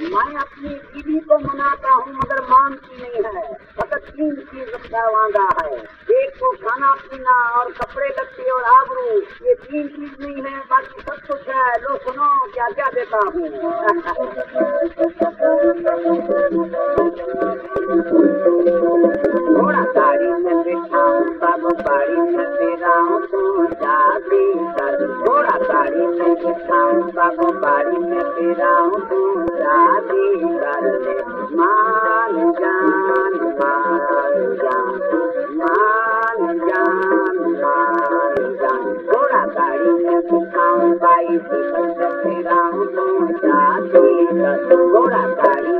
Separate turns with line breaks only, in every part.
मैं अपनी बीवी को मनाता हूँ, मगर मानती नहीं है। फकत तीन चीज़ वादा है, एक तो खाना पीना और कपड़े लत्ते और आबरू, ये तीन चीज़ नहीं है, बाकी सब कुछ है। लो, सुनो, क्या क्या देता हूँ? थोड़ा साड़ी में बिठाऊं सब बाड़ी में बिराऊं तू शादी कर में बिठाऊं सब में बिराऊं तू शादी कर जान मान जान जान मान जान थोड़ा साड़ी में बिठाऊं बाई सी बिराऊं तू साड़ी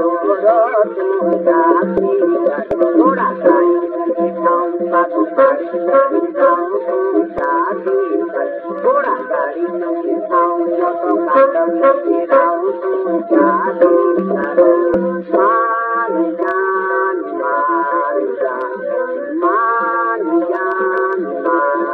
तेरो गोरो तू थोड़ा साई बिठाऊं बाबू साड़ी में बिठाऊं तू शादी कर थोड़ा साड़ी में जो तो काटम में बिठाऊं तू शादी मान जान मान जान मान जान मान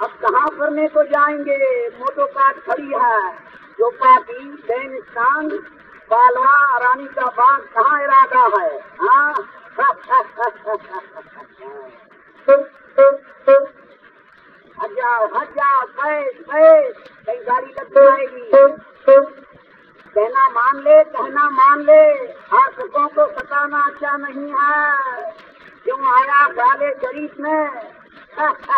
अब कहाँ करने को जाएँगे? मोटो काट खड़ी है। चौपाटी सैनिस्तान बालवा रानी का बाग, कहाँ इरादा है? हाँ? हट गाड़ी लग जाएगी। कहना मान ले, कहना मान ले। आशकों को सताना अच्छा नहीं है? क्यों आया गाले शरीफ में? Oh,